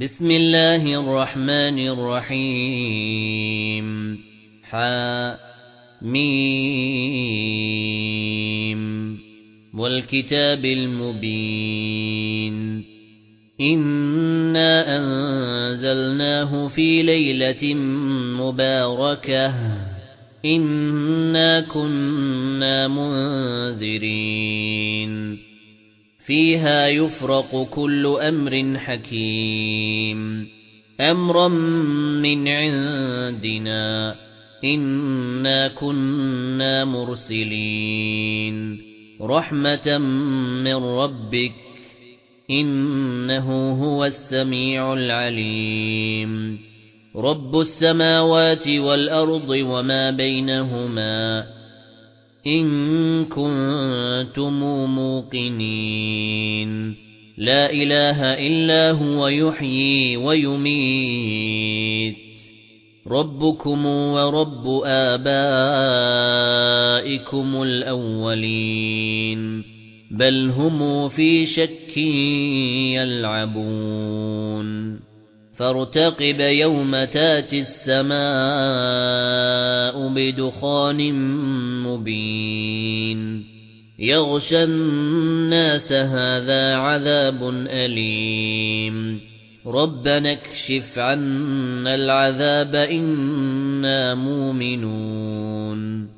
بسم الله الرحمن الرحيم. حميم. والكتاب المبين. إنا أنزلناه في ليلة مباركة. إنا كنا منذرين. فيها يفرق كل أمر حكيم. أمرا من عندنا إنا كنا مرسلين. رحمة من ربك إنه هو السميع العليم. رب السماوات والأرض وما بينهما إن كنتم موقنين. لا إله إلا هو يحيي ويميت. ربكم ورب آبائكم الأولين. بل هم في شك يلعبون. فارتقب يوم تاتي السماء بدخان مبين. يغشى الناس هذا عذاب أليم. ربنا اكشف عنا العذاب إنا مؤمنون.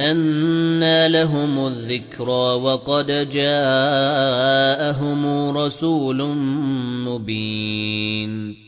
أَنَّى لَهُمُ الذِّكْرَى وَقَدْ جَاءَهُمْ رَسُولٌ مُبِينٌ.